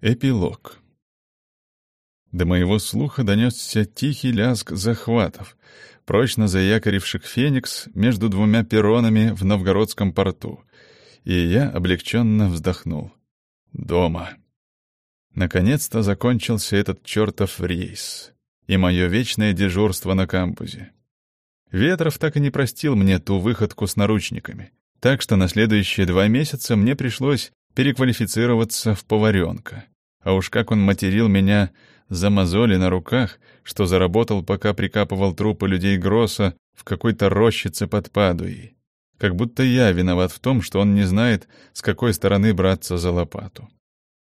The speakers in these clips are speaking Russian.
Эпилог. До моего слуха донесся тихий лязг захватов, прочно заякоривших «Феникс» между двумя перронами в Новгородском порту, и я облегченно вздохнул. Дома. Наконец-то закончился этот чертов рейс и мое вечное дежурство на кампусе. Ветров так и не простил мне ту выходку с наручниками, так что на следующие два месяца мне пришлось переквалифицироваться в поваренка. А уж как он материл меня за мозоли на руках, что заработал, пока прикапывал трупы людей Гросса в какой-то рощице под Падуей. Как будто я виноват в том, что он не знает, с какой стороны браться за лопату.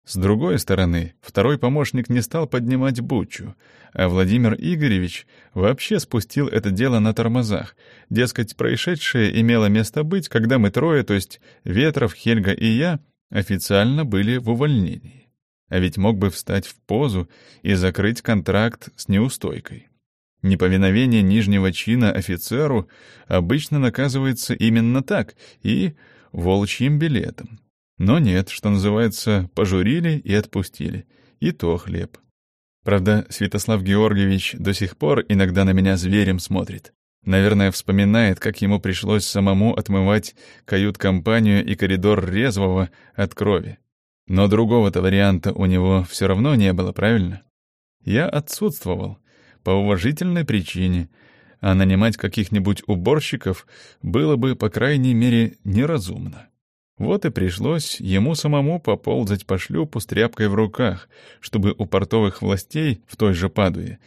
С другой стороны, второй помощник не стал поднимать бучу, а Владимир Игоревич вообще спустил это дело на тормозах. Дескать, происшедшее имело место быть, когда мы трое, то есть Ветров, Хельга и я, официально были в увольнении. А ведь мог бы встать в позу и закрыть контракт с неустойкой. Неповиновение нижнего чина офицеру обычно наказывается именно так и волчьим билетом. Но нет, что называется, пожурили и отпустили. И то хлеб. Правда, Святослав Георгиевич до сих пор иногда на меня зверем смотрит. Наверное, вспоминает, как ему пришлось самому отмывать кают-компанию и коридор резвого от крови. Но другого-то варианта у него все равно не было, правильно? Я отсутствовал, по уважительной причине, а нанимать каких-нибудь уборщиков было бы, по крайней мере, неразумно. Вот и пришлось ему самому поползать по шлюпу с тряпкой в руках, чтобы у портовых властей в той же Падуе,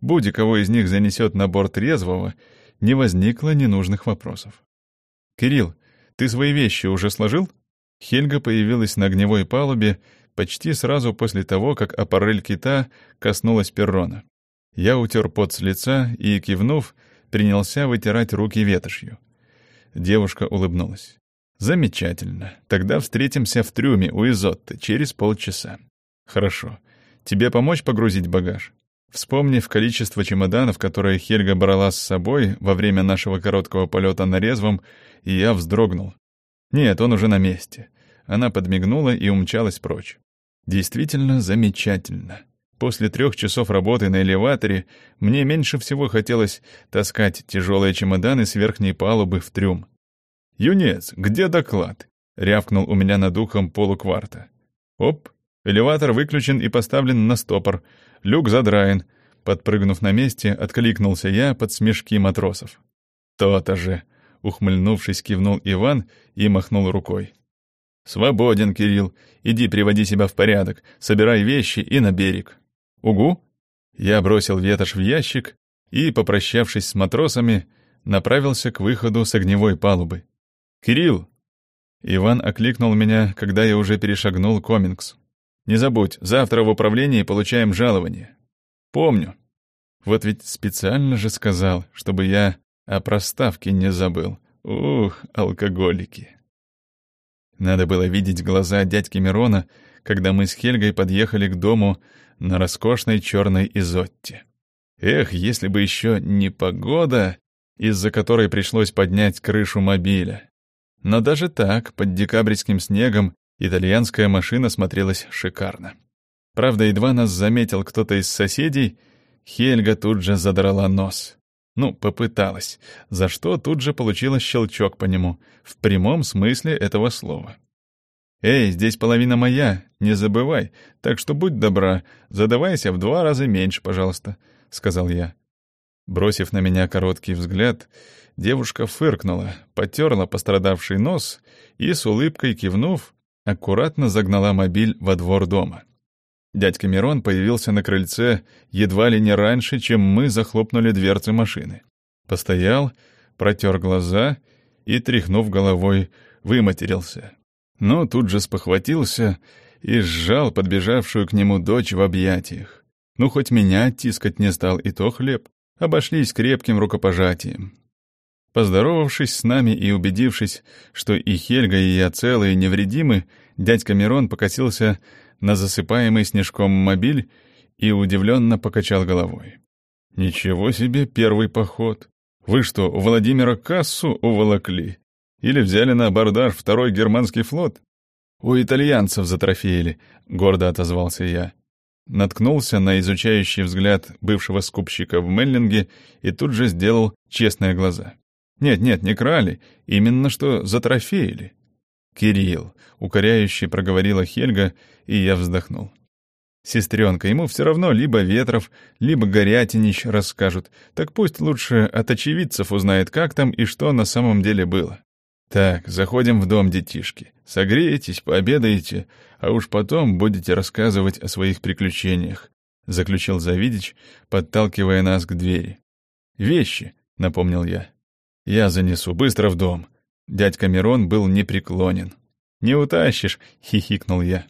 будь кого из них занесет на борт резвого, не возникло ненужных вопросов. «Кирилл, ты свои вещи уже сложил?» Хельга появилась на огневой палубе почти сразу после того, как аппарель кита коснулась перрона. Я утер пот с лица и, кивнув, принялся вытирать руки ветошью. Девушка улыбнулась. «Замечательно. Тогда встретимся в трюме у Изотты через полчаса». «Хорошо. Тебе помочь погрузить багаж?» Вспомнив количество чемоданов, которые Хельга брала с собой во время нашего короткого полета на резвом, я вздрогнул. Нет, он уже на месте. Она подмигнула и умчалась прочь. Действительно замечательно. После трех часов работы на элеваторе мне меньше всего хотелось таскать тяжелые чемоданы с верхней палубы в трюм. «Юнец, где доклад?» — рявкнул у меня над ухом полукварта. «Оп, элеватор выключен и поставлен на стопор. Люк задраен. Подпрыгнув на месте, откликнулся я под смешки матросов. «То-то же!» — ухмыльнувшись, кивнул Иван и махнул рукой. «Свободен, Кирилл. Иди приводи себя в порядок, собирай вещи и на берег». «Угу!» Я бросил ветошь в ящик и, попрощавшись с матросами, направился к выходу с огневой палубы. «Кирилл!» Иван окликнул меня, когда я уже перешагнул Комингс. Не забудь, завтра в управлении получаем жалование. Помню. Вот ведь специально же сказал, чтобы я о проставке не забыл. Ух, алкоголики. Надо было видеть глаза дядьки Мирона, когда мы с Хельгой подъехали к дому на роскошной черной изотте. Эх, если бы еще не погода, из-за которой пришлось поднять крышу мобиля. Но даже так, под декабрьским снегом, Итальянская машина смотрелась шикарно. Правда, едва нас заметил кто-то из соседей, Хельга тут же задрала нос. Ну, попыталась, за что тут же получила щелчок по нему, в прямом смысле этого слова. «Эй, здесь половина моя, не забывай, так что будь добра, задавайся в два раза меньше, пожалуйста», — сказал я. Бросив на меня короткий взгляд, девушка фыркнула, потерла пострадавший нос и, с улыбкой кивнув, аккуратно загнала мобиль во двор дома. Дядька Мирон появился на крыльце едва ли не раньше, чем мы захлопнули дверцы машины. Постоял, протер глаза и, тряхнув головой, выматерился. Но тут же спохватился и сжал подбежавшую к нему дочь в объятиях. Ну, хоть меня тискать не стал, и то хлеб. Обошлись крепким рукопожатием. Поздоровавшись с нами и убедившись, что и Хельга, и я целы и невредимы, дядька Мирон покосился на засыпаемый снежком мобиль и удивленно покачал головой. «Ничего себе первый поход! Вы что, у Владимира кассу уволокли? Или взяли на абордаж второй германский флот?» «У итальянцев затрофеили», — гордо отозвался я. Наткнулся на изучающий взгляд бывшего скупщика в Меллинге и тут же сделал честные глаза. «Нет-нет, не крали, именно что затрофеили». «Кирилл», — укоряюще проговорила Хельга, и я вздохнул. Сестренка, ему все равно либо Ветров, либо Горятинич расскажут. Так пусть лучше от очевидцев узнает, как там и что на самом деле было. Так, заходим в дом детишки. Согреетесь, пообедаете, а уж потом будете рассказывать о своих приключениях, — заключил Завидич, подталкивая нас к двери. «Вещи», — напомнил я. «Я занесу, быстро в дом». Дядька Мирон был непреклонен. «Не утащишь», — хихикнул я.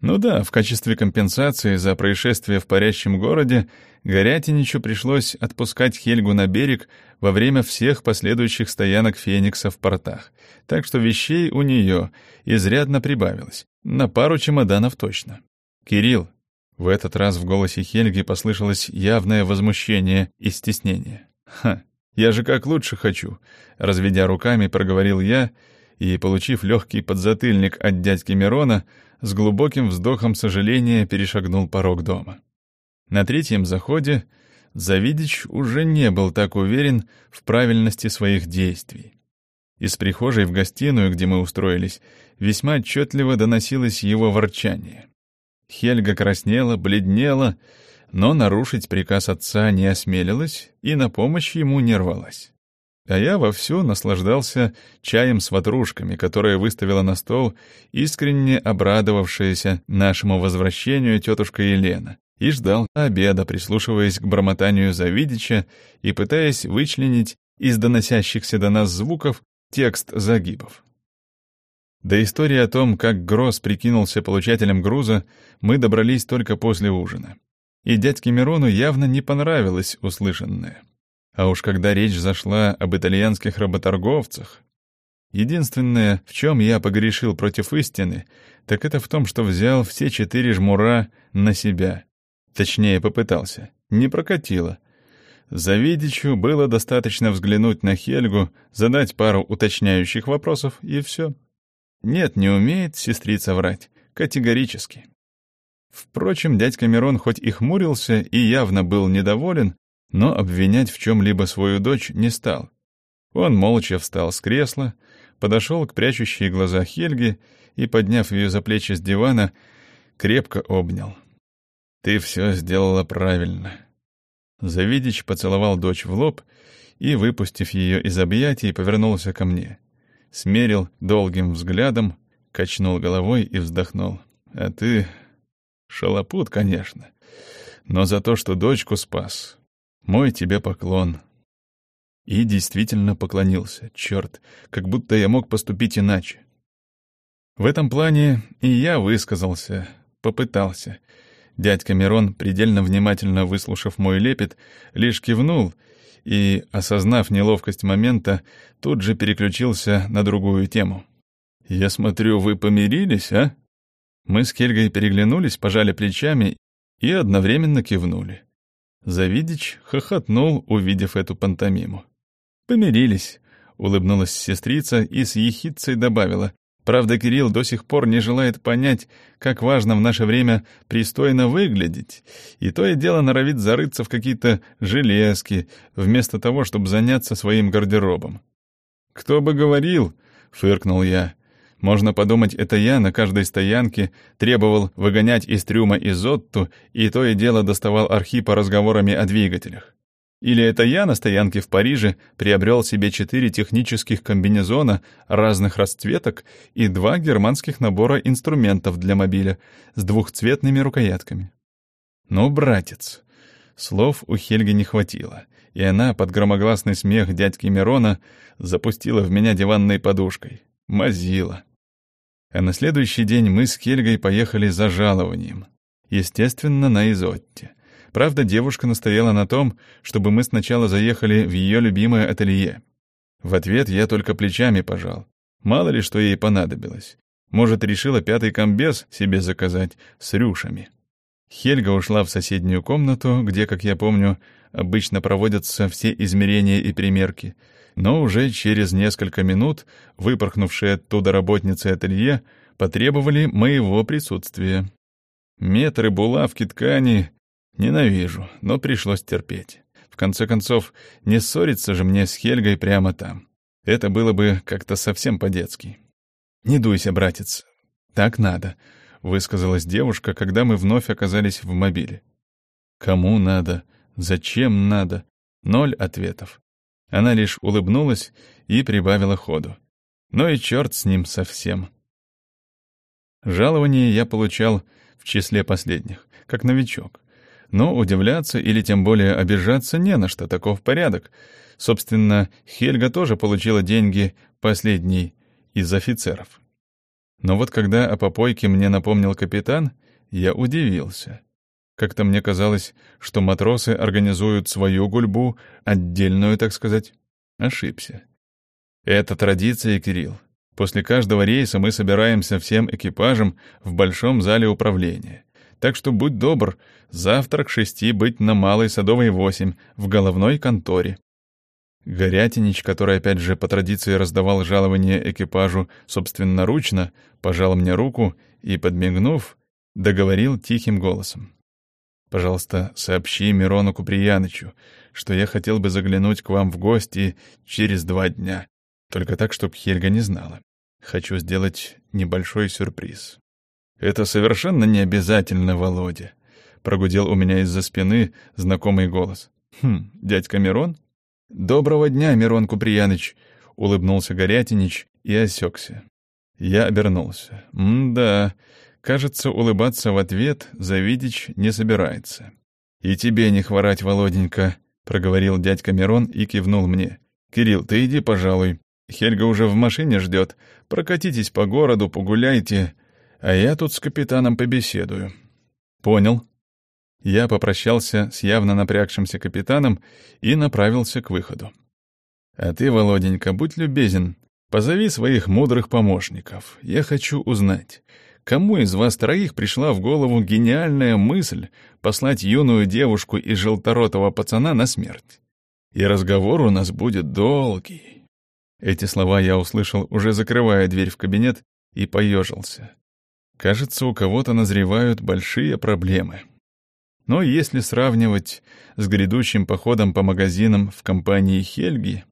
Ну да, в качестве компенсации за происшествие в парящем городе Горятиничу пришлось отпускать Хельгу на берег во время всех последующих стоянок Феникса в портах, так что вещей у нее изрядно прибавилось, на пару чемоданов точно. «Кирилл!» В этот раз в голосе Хельги послышалось явное возмущение и стеснение. «Ха, я же как лучше хочу!» Разведя руками, проговорил я и, получив легкий подзатыльник от дядьки Мирона, с глубоким вздохом сожаления перешагнул порог дома. На третьем заходе Завидич уже не был так уверен в правильности своих действий. Из прихожей в гостиную, где мы устроились, весьма отчетливо доносилось его ворчание. Хельга краснела, бледнела, но нарушить приказ отца не осмелилась и на помощь ему не рвалась. А я вовсю наслаждался чаем с ватрушками, которое выставила на стол искренне обрадовавшаяся нашему возвращению тетушка Елена, и ждал обеда, прислушиваясь к бормотанию Завидича и пытаясь вычленить из доносящихся до нас звуков текст загибов. До истории о том, как Гросс прикинулся получателем груза, мы добрались только после ужина. И дядьке Мирону явно не понравилось услышанное. А уж когда речь зашла об итальянских работорговцах... Единственное, в чем я погрешил против истины, так это в том, что взял все четыре жмура на себя. Точнее, попытался. Не прокатило. Завидичу было достаточно взглянуть на Хельгу, задать пару уточняющих вопросов, и все. Нет, не умеет сестрица врать. Категорически. Впрочем, дядька Мирон хоть и хмурился и явно был недоволен, но обвинять в чем-либо свою дочь не стал. Он молча встал с кресла, подошел к прячущей глаза Хельге и, подняв ее за плечи с дивана, крепко обнял. «Ты все сделала правильно». Завидич поцеловал дочь в лоб и, выпустив ее из объятий, повернулся ко мне. Смерил долгим взглядом, качнул головой и вздохнул. «А ты... шалопут, конечно. Но за то, что дочку спас, мой тебе поклон». И действительно поклонился. Черт, как будто я мог поступить иначе. В этом плане и я высказался, попытался. Дядька Мирон, предельно внимательно выслушав мой лепет, лишь кивнул и, осознав неловкость момента, тут же переключился на другую тему. «Я смотрю, вы помирились, а?» Мы с Кельгой переглянулись, пожали плечами и одновременно кивнули. Завидич хохотнул, увидев эту пантомиму. «Помирились», — улыбнулась сестрица и с ехидцей добавила. «Правда, Кирилл до сих пор не желает понять, как важно в наше время пристойно выглядеть, и то и дело норовит зарыться в какие-то железки, вместо того, чтобы заняться своим гардеробом». «Кто бы говорил», — фыркнул я, можно подумать, это я на каждой стоянке требовал выгонять из трюма Изотту и то и дело доставал Архипа разговорами о двигателях. Или это я на стоянке в Париже приобрел себе четыре технических комбинезона разных расцветок и два германских набора инструментов для мобиля с двухцветными рукоятками. Ну, братец, слов у Хельги не хватило, и она под громогласный смех дядьки Мирона запустила в меня диванной подушкой. Мазила. А на следующий день мы с Хельгой поехали за жалованием. Естественно, на Изотте. Правда, девушка настояла на том, чтобы мы сначала заехали в ее любимое ателье. В ответ я только плечами пожал. Мало ли, что ей понадобилось. Может, решила пятый комбез себе заказать с рюшами. Хельга ушла в соседнюю комнату, где, как я помню, обычно проводятся все измерения и примерки — но уже через несколько минут выпорхнувшая оттуда работница ателье потребовали моего присутствия. Метры булавки ткани ненавижу, но пришлось терпеть. В конце концов, не ссориться же мне с Хельгой прямо там. Это было бы как-то совсем по-детски. «Не дуйся, братец. Так надо», — высказалась девушка, когда мы вновь оказались в мобиле. «Кому надо? Зачем надо?» Ноль ответов. Она лишь улыбнулась и прибавила ходу. Ну и черт с ним совсем. Жалование я получал в числе последних, как новичок. Но удивляться или тем более обижаться не на что, таков порядок. Собственно, Хельга тоже получила деньги последний из офицеров. Но вот когда о попойке мне напомнил капитан, я удивился. Как-то мне казалось, что матросы организуют свою гульбу, отдельную, так сказать. Ошибся. Это традиция, Кирилл. После каждого рейса мы собираемся всем экипажем в большом зале управления. Так что будь добр, завтра к шести быть на Малой Садовой 8 в головной конторе. Горятинич, который опять же по традиции раздавал жалование экипажу собственноручно, пожал мне руку и, подмигнув, договорил тихим голосом. Пожалуйста, сообщи Мирону Куприянычу, что я хотел бы заглянуть к вам в гости через два дня. Только так, чтоб Хельга не знала. Хочу сделать небольшой сюрприз. Это совершенно не обязательно, Володя. Прогудел у меня из-за спины знакомый голос. Хм, дядька Мирон? Доброго дня, Мирон Куприяныч, улыбнулся Горятинич и осекся. Я обернулся. М-да, Кажется, улыбаться в ответ Завидич не собирается. «И тебе не хворать, Володенька», — проговорил дядька Мирон и кивнул мне. «Кирилл, ты иди, пожалуй. Хельга уже в машине ждет. Прокатитесь по городу, погуляйте, а я тут с капитаном побеседую». «Понял». Я попрощался с явно напрягшимся капитаном и направился к выходу. «А ты, Володенька, будь любезен, позови своих мудрых помощников. Я хочу узнать, Кому из вас троих пришла в голову гениальная мысль послать юную девушку и желторотого пацана на смерть? И разговор у нас будет долгий. Эти слова я услышал, уже закрывая дверь в кабинет, и поежился. Кажется, у кого-то назревают большие проблемы. Но если сравнивать с грядущим походом по магазинам в компании Хельги...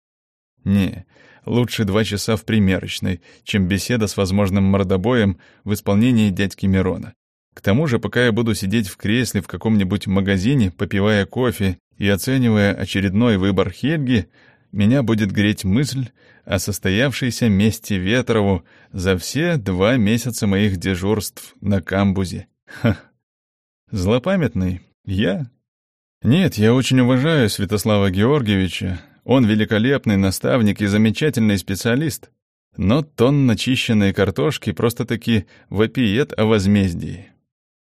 Не, Лучше два часа в примерочной, чем беседа с возможным мордобоем в исполнении дядьки Мирона. К тому же, пока я буду сидеть в кресле в каком-нибудь магазине, попивая кофе и оценивая очередной выбор Хельги, меня будет греть мысль о состоявшейся мести Ветрову за все два месяца моих дежурств на камбузе. Ха. Злопамятный? Я? Нет, я очень уважаю Святослава Георгиевича, он великолепный наставник и замечательный специалист. Но тон начищенной картошки просто-таки вопиет о возмездии.